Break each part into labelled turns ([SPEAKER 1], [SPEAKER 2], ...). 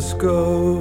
[SPEAKER 1] Us go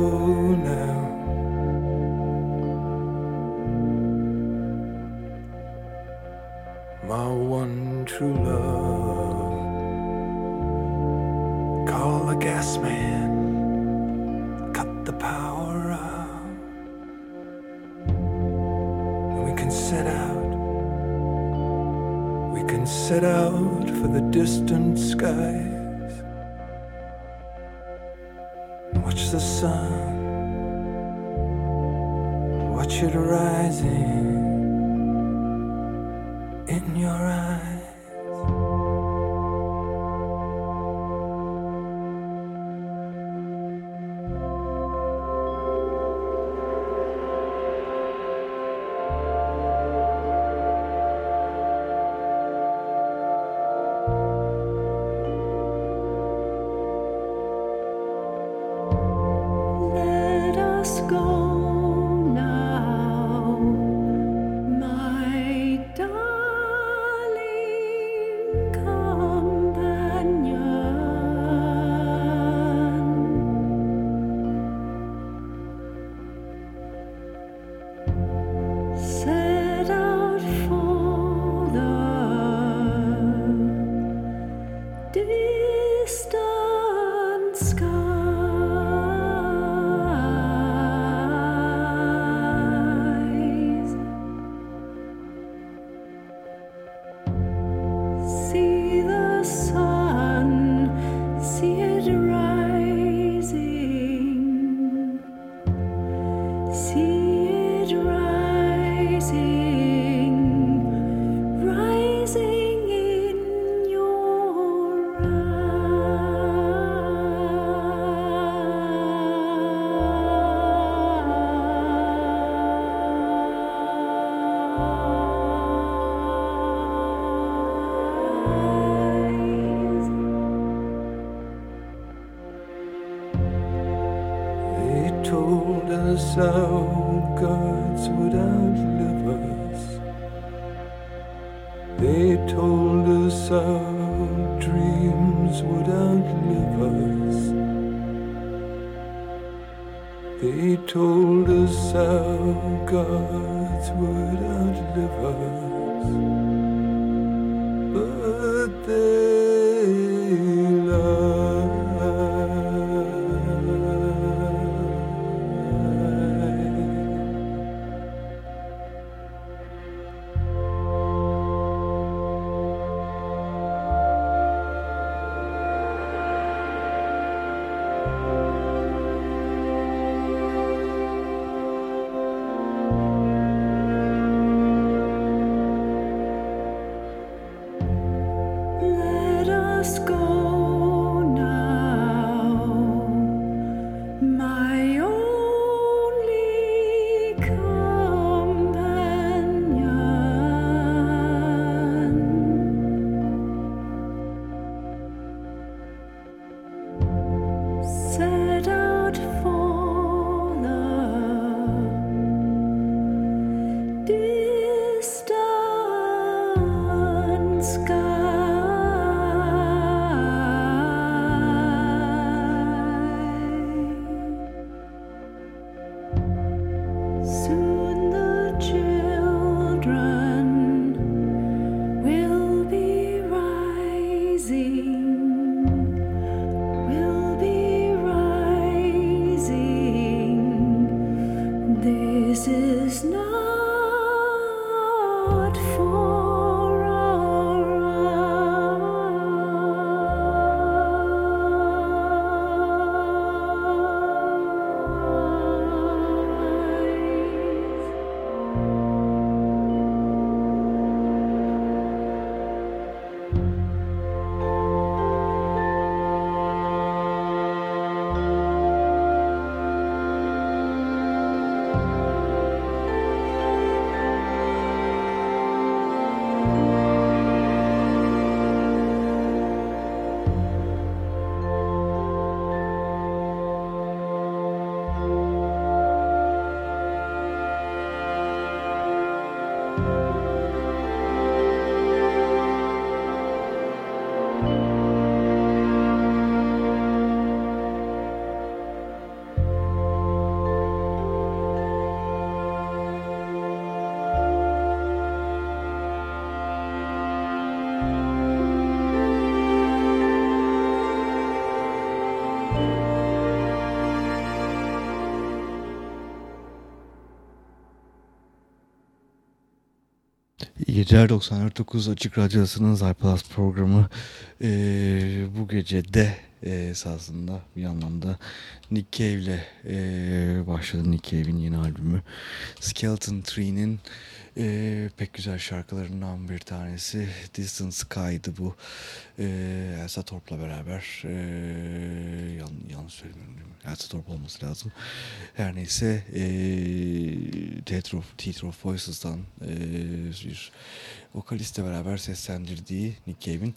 [SPEAKER 2] geceler 94.9 Açık Radyosu'nun Zaypalas programı. Ee, bu gece de e, esasında bir anlamda Nick Cave ile e, başladı. Nick Cave'in yeni albümü. Skeleton Tree'nin e, pek güzel şarkılarından bir tanesi. Distant Sky'dı bu. E, Elsa Torp'la beraber e, yan, yanlış söylemiyorum değil mi? Elsa Torp olması lazım. Her neyse e, Theater of, of Voices'dan e, bir vokalistle beraber seslendirdiği Nick Cave'in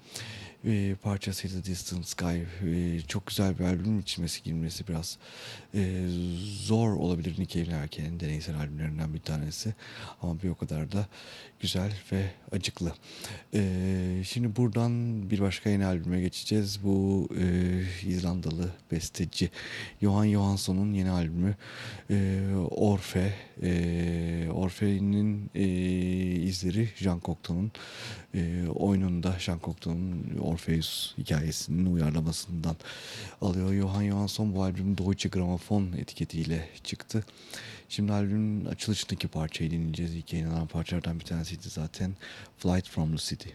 [SPEAKER 2] e, parçasıydı Distant Sky. E, çok güzel bir albüm içmesi girmesi biraz e, zor olabilir Nick Cave'in erkeğinin deneysel albümlerinden bir tanesi. Ama bir o kadar da güzel ve acıklı. E, şimdi buradan bir başka yeni albüme geçeceğiz. Bu e, İzlandalı besteci Johan Johansson'un yeni albümü e, Orfe. E, Orfe'nin e, izleri Jean Cocteau'nun e, oyununda Jean Cocteau'nun Orpheus hikayesinin uyarlamasından alıyor. Johan Johansson bu albüm Deutsche Grammophon etiketiyle çıktı. Şimdi albümün açılışındaki parçayı dinleyeceğiz. İlk yayınlanan parçalardan bir tanesiydi zaten Flight from the City.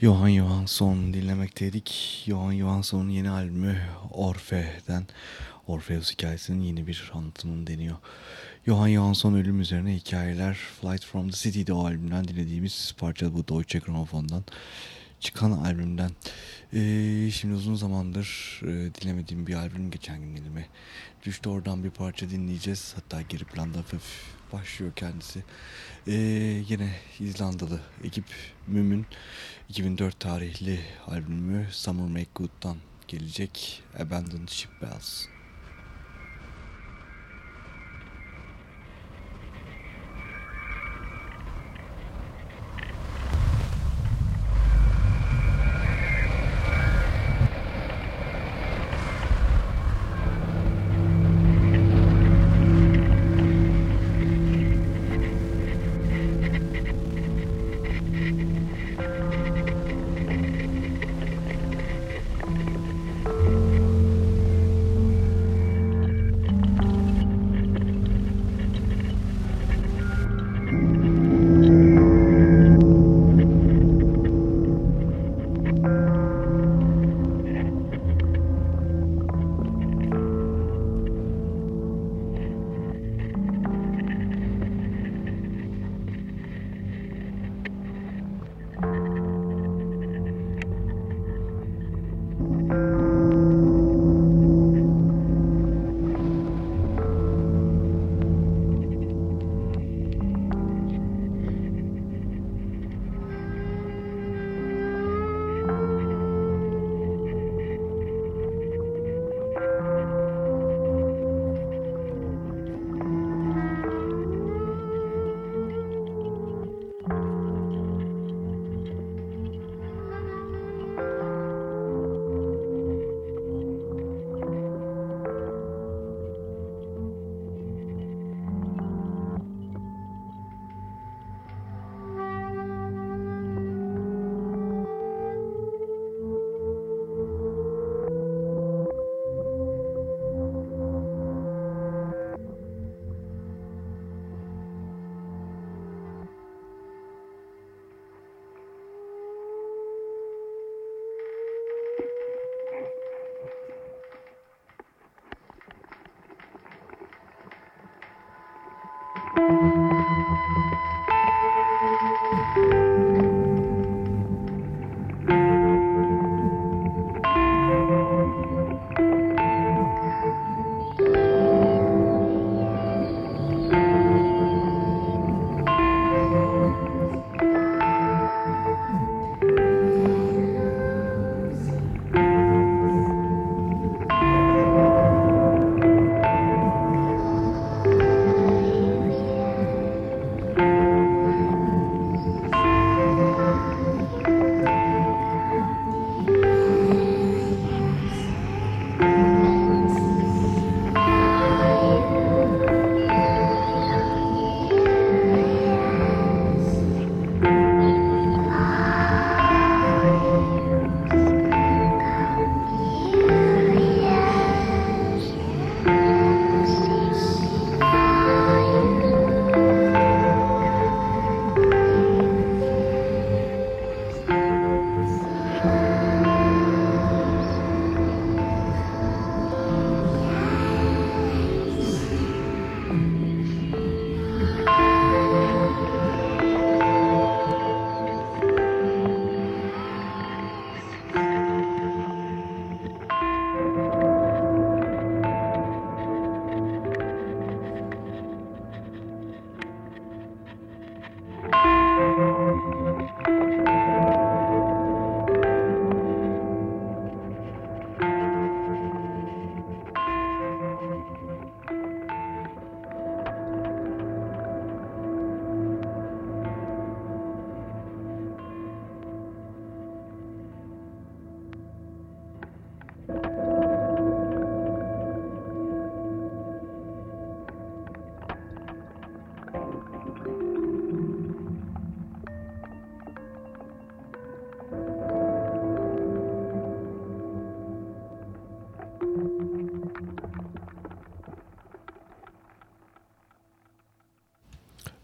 [SPEAKER 2] Johan Johansson dinlemekteydik. Johan Johansson'un yeni albümü Orfe'den Orpheus hikayesinin yeni bir anlatımını deniyor. Johan Johansson ölüm üzerine hikayeler Flight from the City'de o albümden dinlediğimiz parça bu Deutsche Grammophon'dan çıkan albümden. Ee, şimdi uzun zamandır e, dinlemediğim bir albüm geçen gün elime düştü. Oradan bir parça dinleyeceğiz. Hatta geri planda hafif başlıyor kendisi. Ee, yine İzlandalı ekip Müm'ün 2004 tarihli albümü Summer Make Good'dan gelecek Abandoned Ship Bells.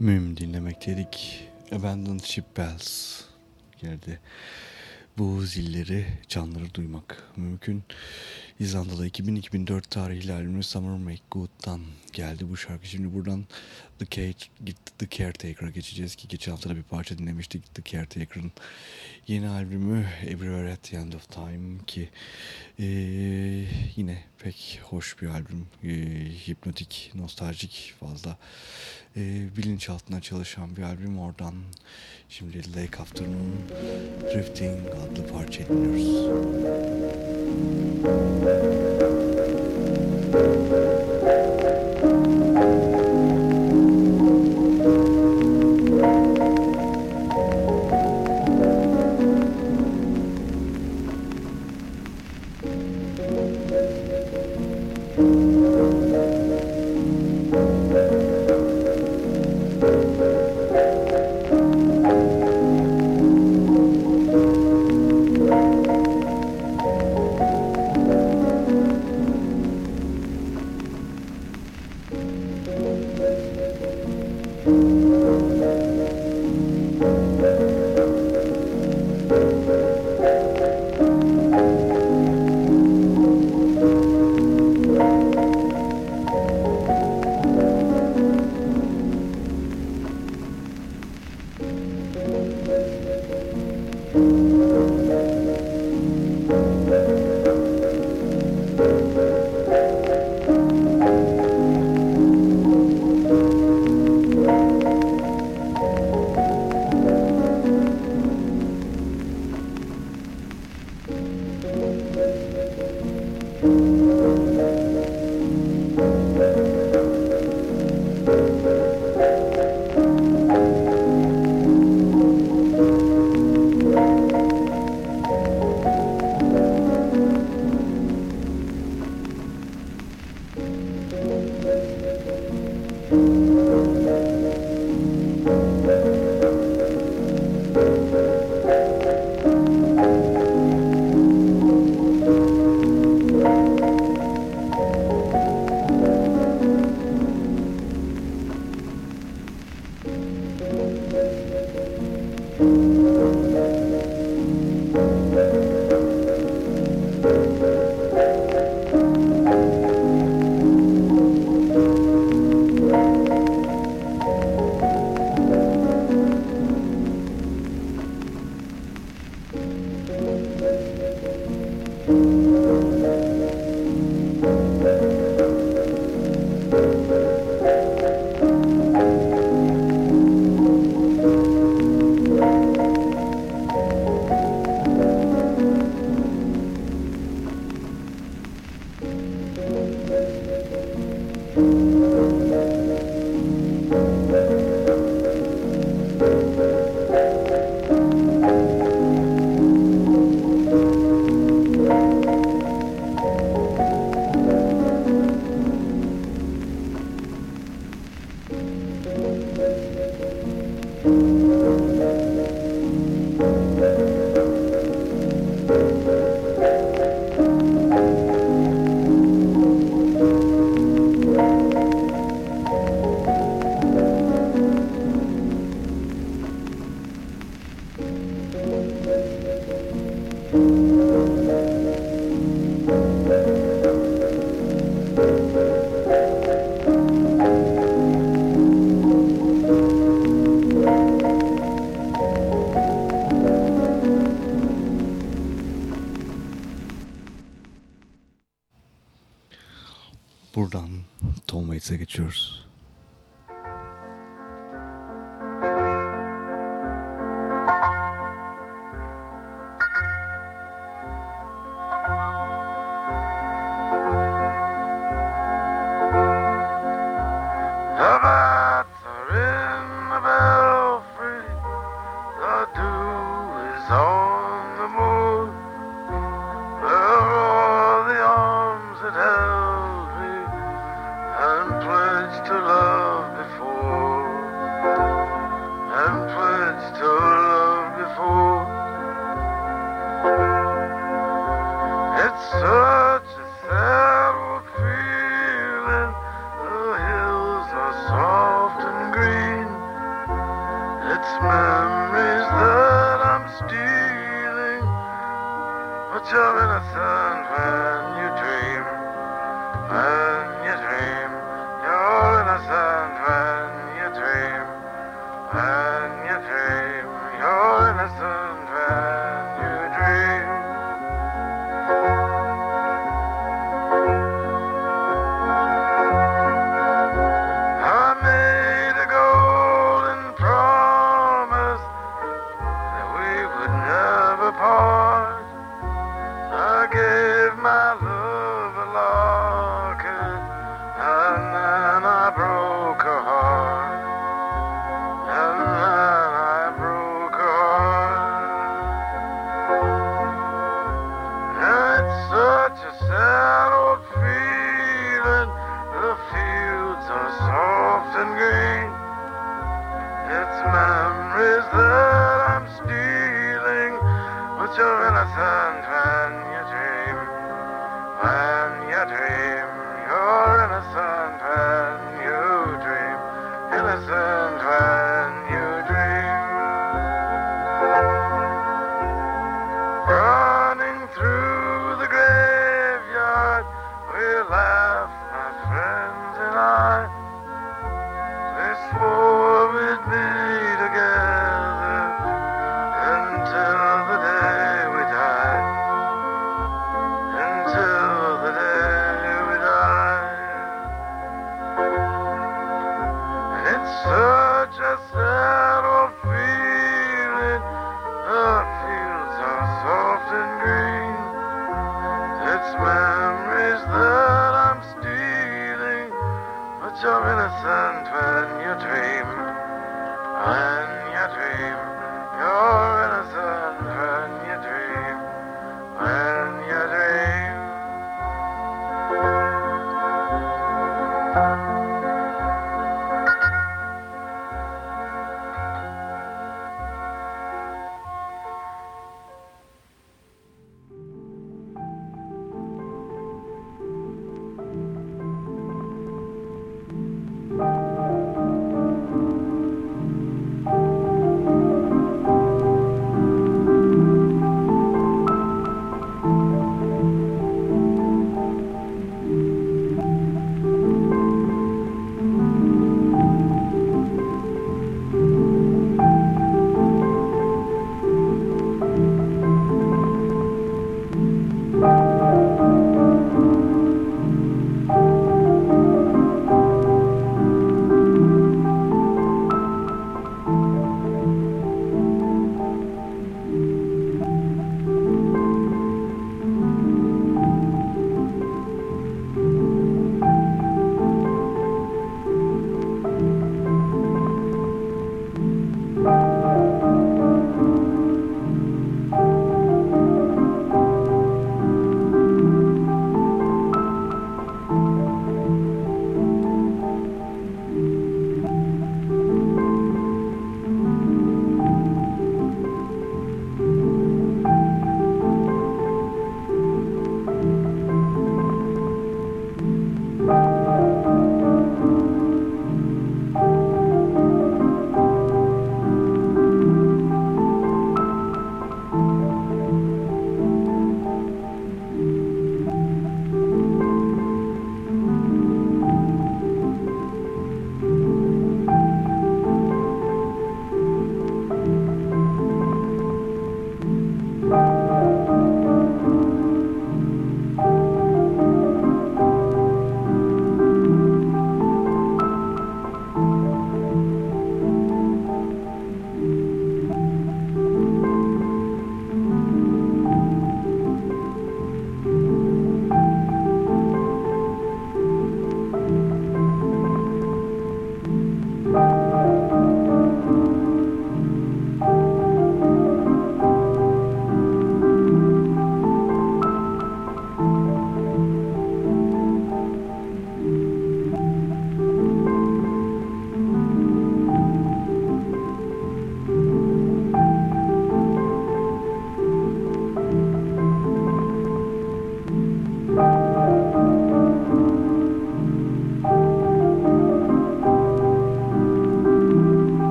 [SPEAKER 2] Müm dinlemekteydik. Abandoned Ship Bells geldi. bu zilleri, çanları duymak mümkün. İzlandalı 2000-2004 tarihli albümü Summer Make Good'dan geldi bu şarkı. Şimdi buradan The, Cage, The Caretaker'a geçeceğiz ki geçen hafta da bir parça dinlemiştik. The Caretaker'ın yeni albümü Everywhere at the End of Time ki e, yine pek hoş bir albüm. E, hipnotik, nostaljik fazla e, bilinçaltına çalışan bir albüm. Oradan şimdi Lake Afternoon Drifting adlı parça dinliyoruz.
[SPEAKER 3] Thank you.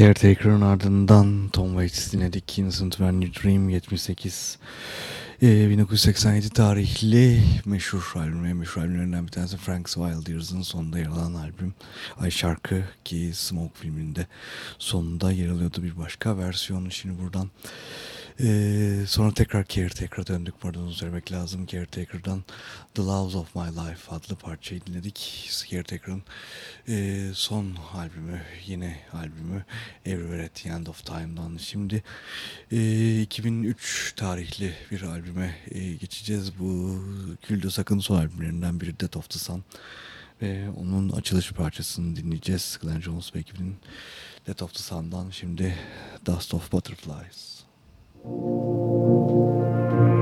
[SPEAKER 2] Caretaker'ın ardından Tom Waits dinledik. Innocent When You Dream 78 e, 1987 tarihli meşhur albüm, meşhur albümlerinden bir tanesi Frank Wilder'ın sonunda yer alan albüm. Ay şarkı ki Smoke filminde sonunda yer alıyordu bir başka versiyonu. Şimdi buradan ee, sonra tekrar Caretaker'a döndük. Pardon söylemek lazım. Caretaker'dan The Loves of My Life adlı parçayı dinledik. Caretaker'ın e, son albümü, yine albümü Everywhere at the End of Time'dan. Şimdi e, 2003 tarihli bir albüme e, geçeceğiz. Bu Külde Sakın son albümlerinden biri Death of the Sun. Ve onun açılış parçasını dinleyeceğiz. Glenn Jones ve ekibinin Death of the Sun'dan şimdi Dust of Butterflies. thank you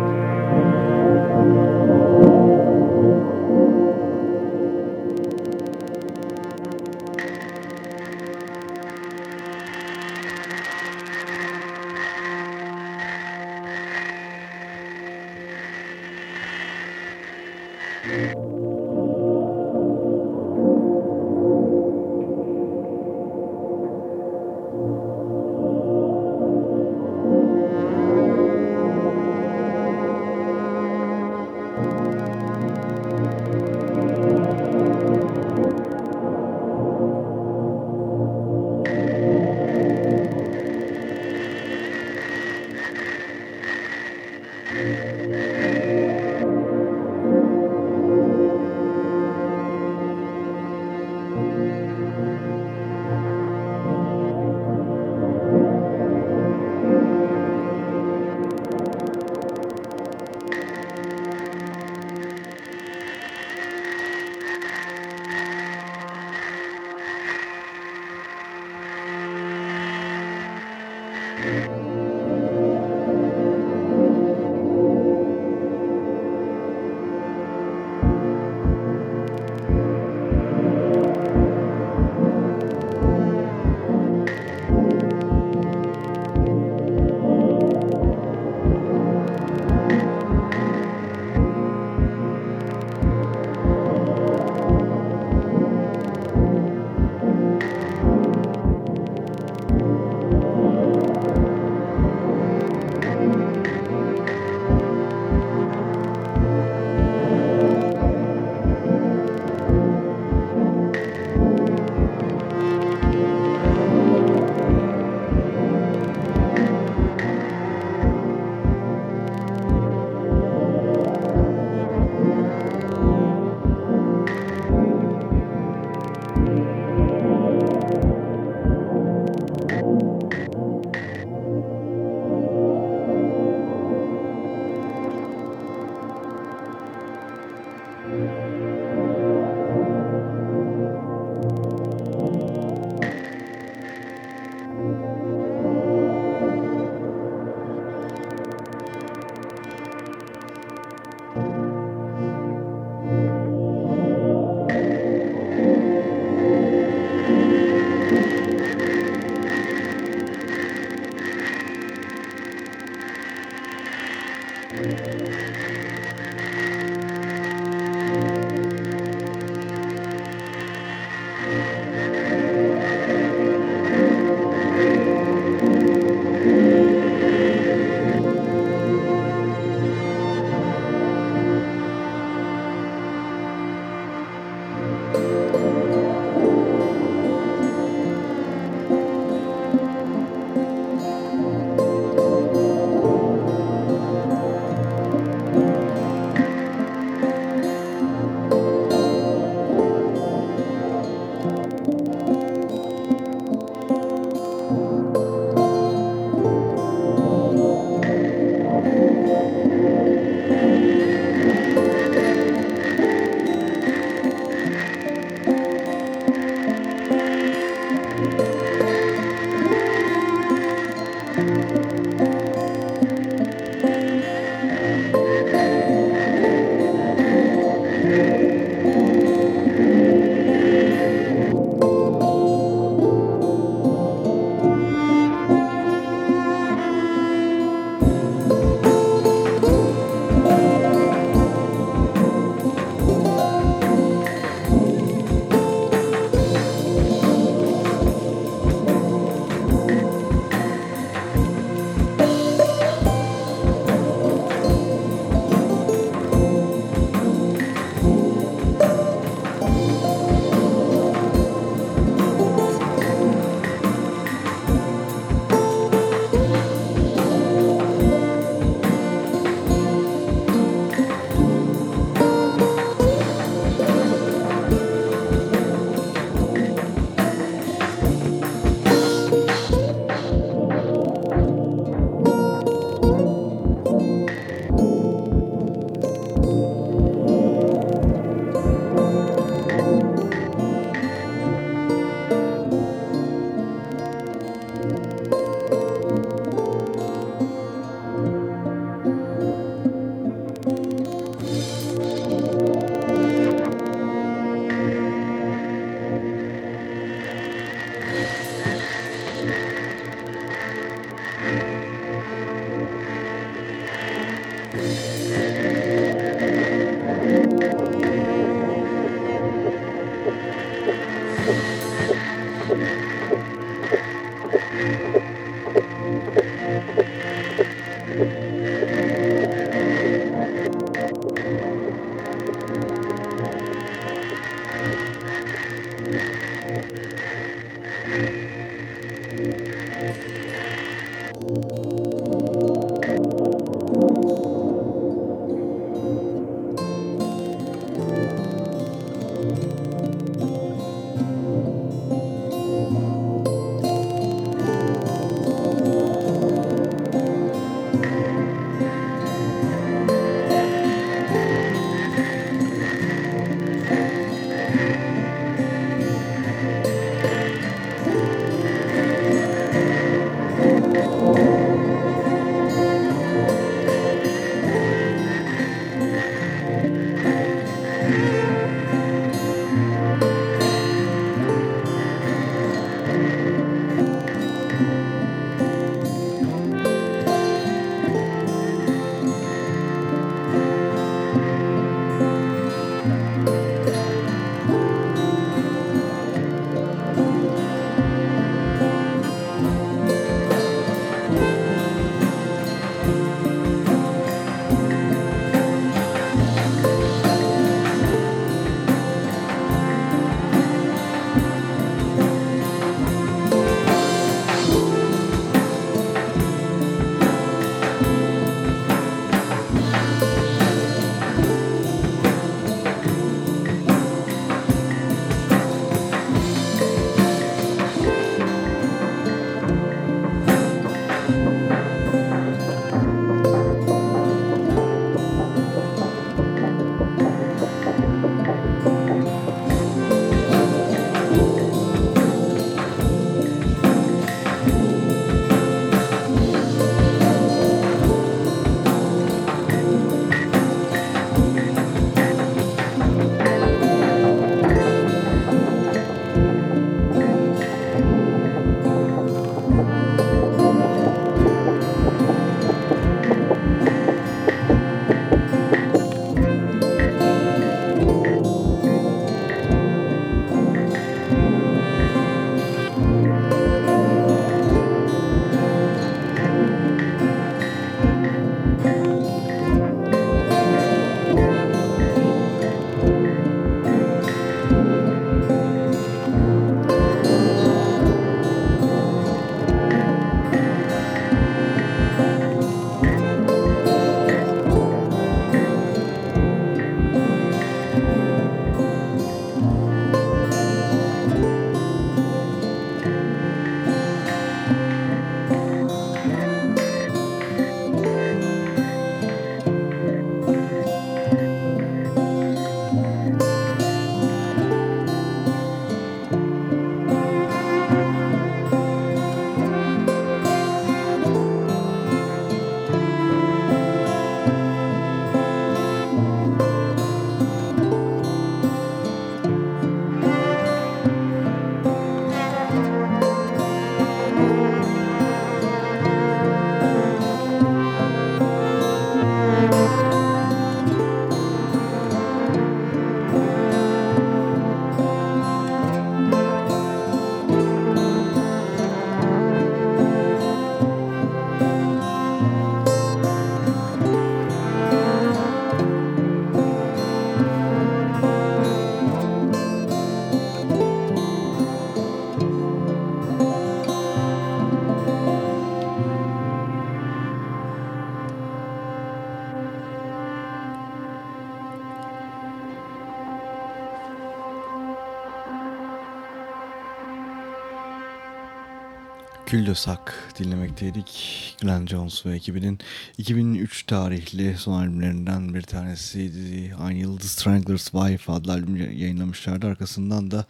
[SPEAKER 2] Kül de Sak dinlemekteydik. Glenn Jones ve ekibinin 2003 tarihli son albümlerinden bir tanesiydi. Aynı yıl The Strangler's Wife adlı albüm yayınlamışlardı. Arkasından da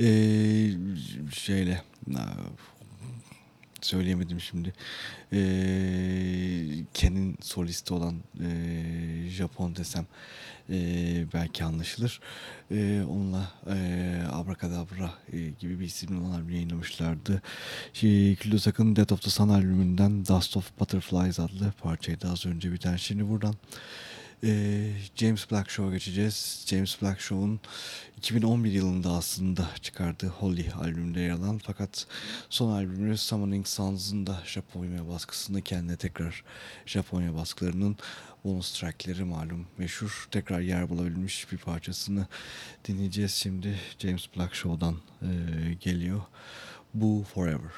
[SPEAKER 2] ee, şeyle söyleyemedim şimdi. E, Ken'in solisti olan e, Japon desem e, belki anlaşılır. E, onunla e, Abracadabra e, gibi bir isimli olan albüm yayınlamışlardı. Şey, Kulosak'ın Death of the Sun albümünden Dust of Butterflies adlı parçaydı az önce biten. Şimdi buradan ee, James Black Show'a geçeceğiz. James Black Show'un 2011 yılında aslında çıkardığı Holly albümünde yer alan fakat son albümü Summoning Suns'ın da Japonya baskısında kendine tekrar Japonya baskılarının bonus trackleri malum meşhur tekrar yer bulabilmiş bir parçasını dinleyeceğiz şimdi James Black Show'dan e, geliyor. Bu Forever.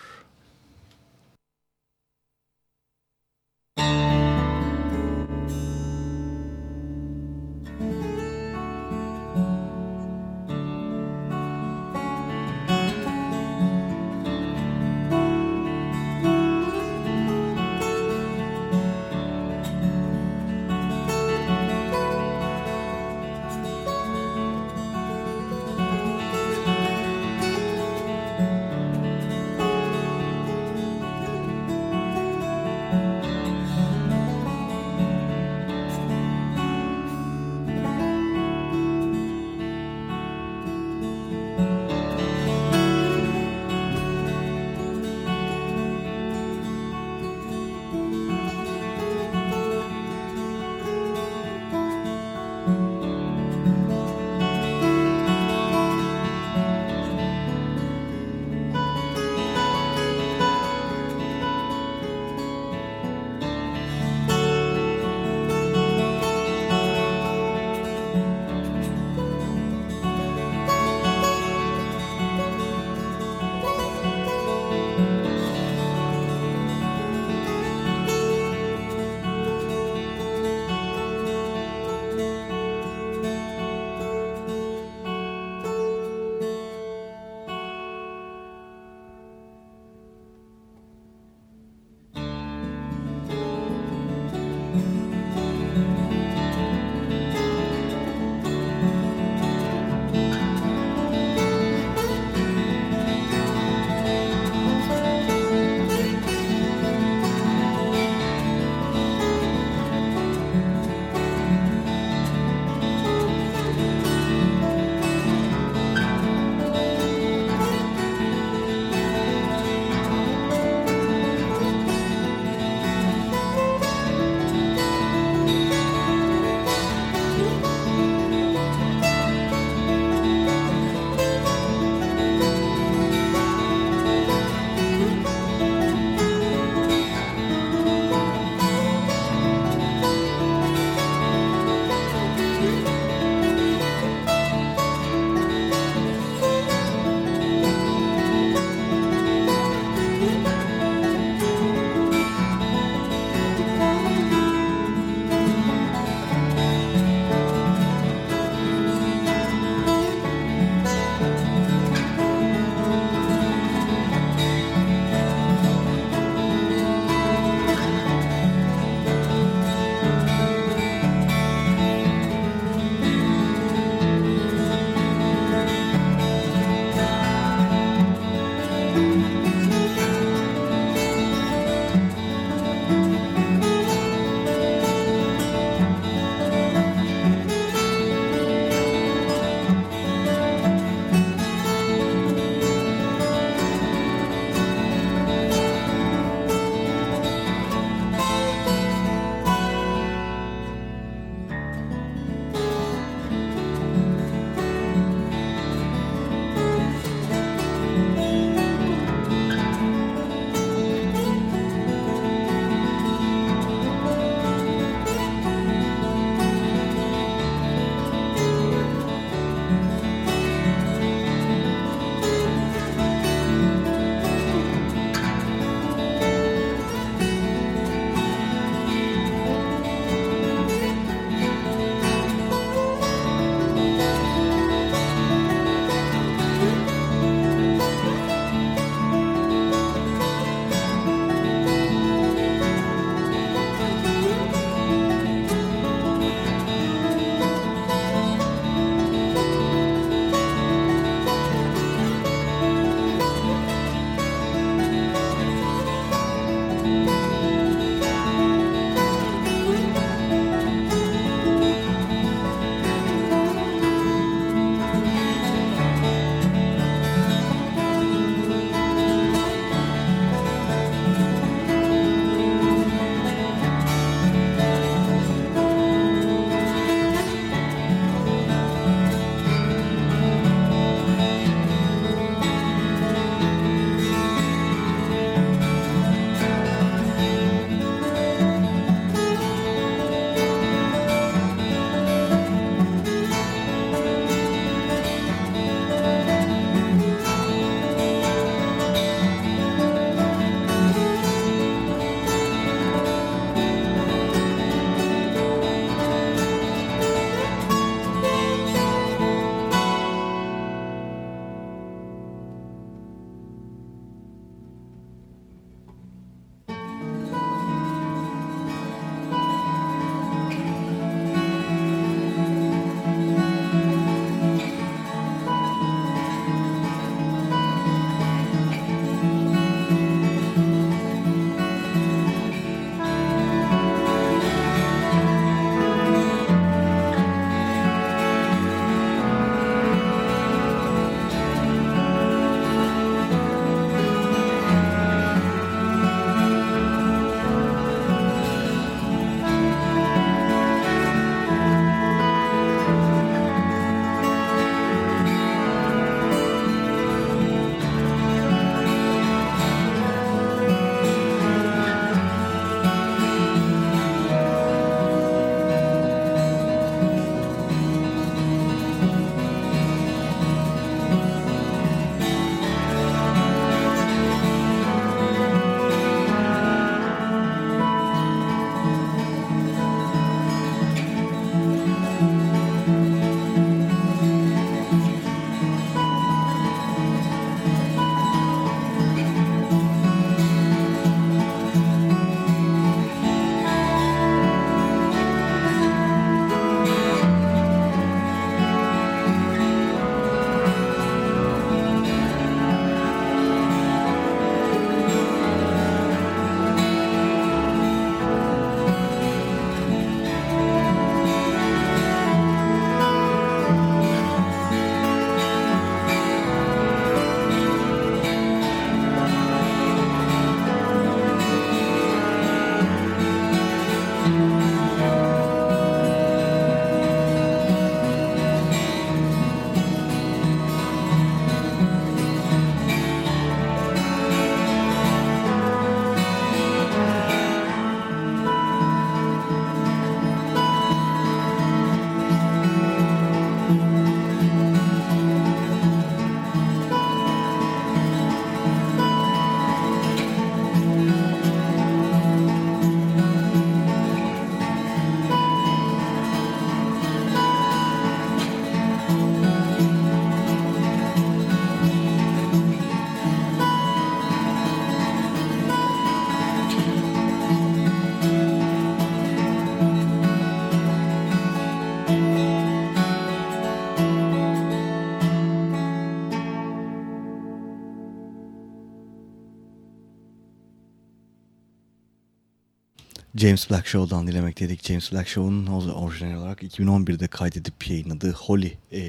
[SPEAKER 2] James Black Show'dan dilemekteydik. James Black Show'un orijinal olarak 2011'de kaydedip yayınladığı Holly e,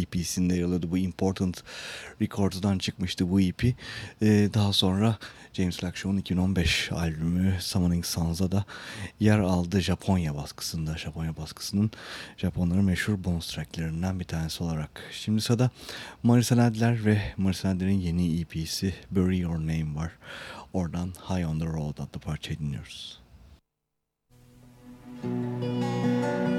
[SPEAKER 2] EP'sinde yer. Bu Important Records'dan çıkmıştı bu EP. E, daha sonra James Black Show'un 2015 albümü Summoning Suns'a da yer aldı Japonya baskısında. Japonya baskısının Japonların meşhur bonus tracklerinden bir tanesi olarak. Şimdi sırada Marisa Nadler ve Marisa Nadler'in yeni EP'si Bury Your Name var. Oradan High on the Road adlı parçayı dinliyoruz.
[SPEAKER 4] thank you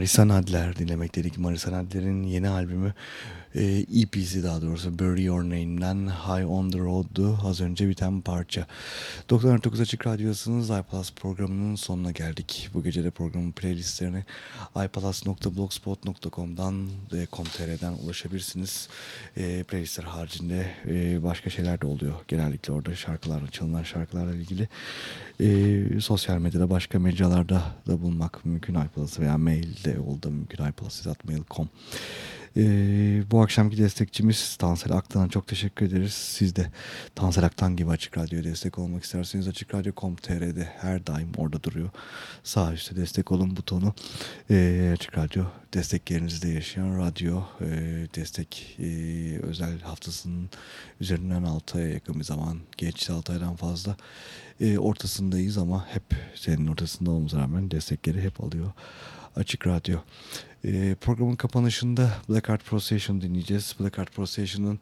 [SPEAKER 2] Marisa Nadler dinlemek Marisa Nadler'in yeni albümü e, EP'si daha doğrusu Bury Your Name'den High on the Road'du. Az önce biten parça. 99 Açık Radyosu'nun iPlus programının sonuna geldik. Bu gece de programın playlistlerine iPlus.blogspot.com'dan ve com.tr'den ulaşabilirsiniz. E, playlistler haricinde e, başka şeyler de oluyor. Genellikle orada şarkılarla çalınan şarkılarla ilgili. E, sosyal medyada başka mecralarda da bulmak mümkün iPlus veya mailde oldu mümkün iPlus.mail.com ee, bu akşamki destekçimiz Tansel Aktan'a çok teşekkür ederiz. Siz de Tansel Aktan gibi Açık Radyo'ya destek olmak isterseniz Açık Radyo.com.tr'de her daim orada duruyor. Sağ üstte destek olun butonu. Ee, Açık Radyo desteklerinizde yaşayan radyo e, destek e, özel haftasının üzerinden 6 aya yakın bir zaman geçti 6 aydan fazla e, ortasındayız ama hep senin ortasında olmamıza rağmen destekleri hep alıyor Açık Radyo. E, programın kapanışında Black Art Procession dinleyeceğiz. Black Art Procession'ın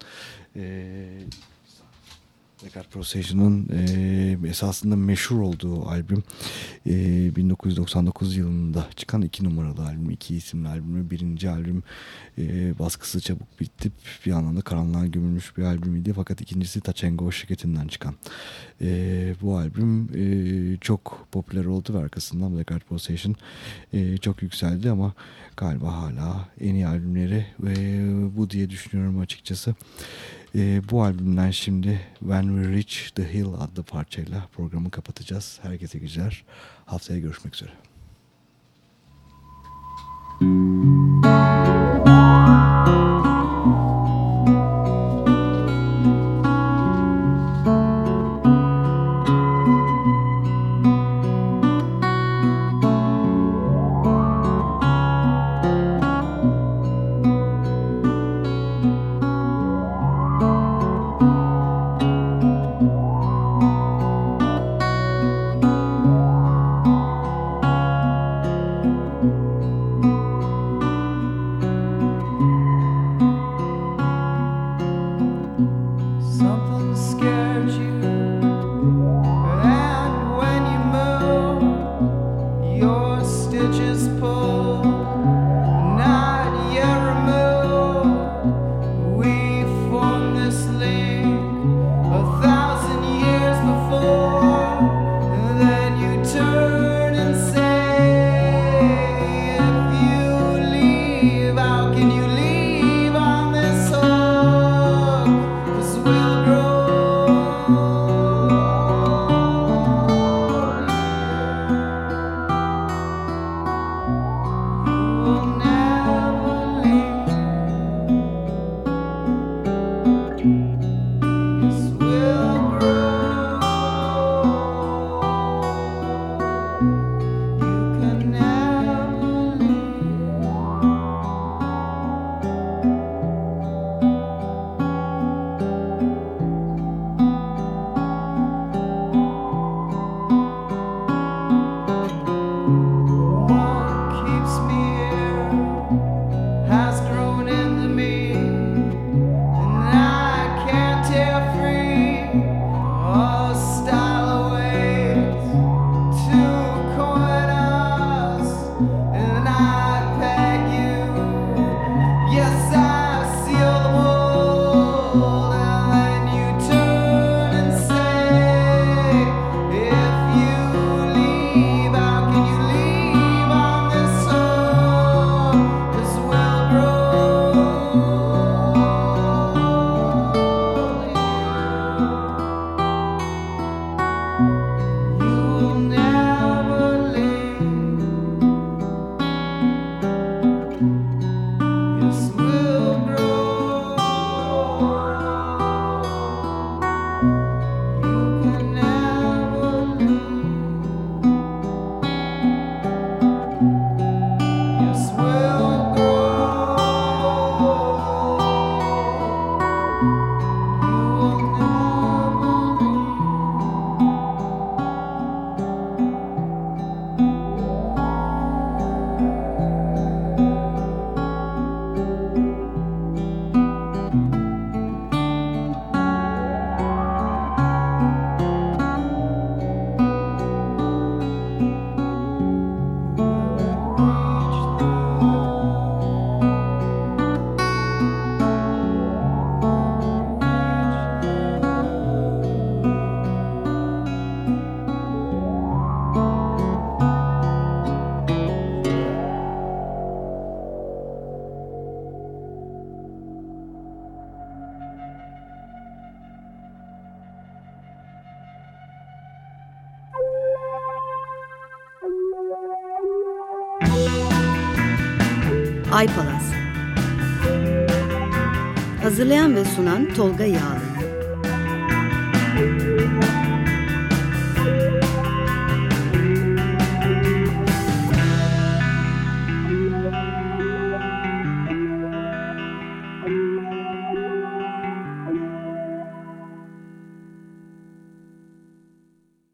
[SPEAKER 2] e, Record Prosation'ın e, esasında meşhur olduğu albüm e, 1999 yılında çıkan iki numaralı albüm, iki isimli albümü. Birinci albüm e, baskısı çabuk bitti. Bir anlamda karanlığa gömülmüş bir albümüydü. Fakat ikincisi Tachengo şirketinden çıkan. E, bu albüm e, çok popüler oldu ve arkasından Record Prosation e, çok yükseldi ama galiba hala en iyi albümleri ve bu diye düşünüyorum açıkçası. E, bu albümden şimdi When We Reach The Hill adlı parçayla programı kapatacağız. Herkese güzel. Haftaya görüşmek üzere.
[SPEAKER 5] Something
[SPEAKER 6] sunan Tolga Yağlı.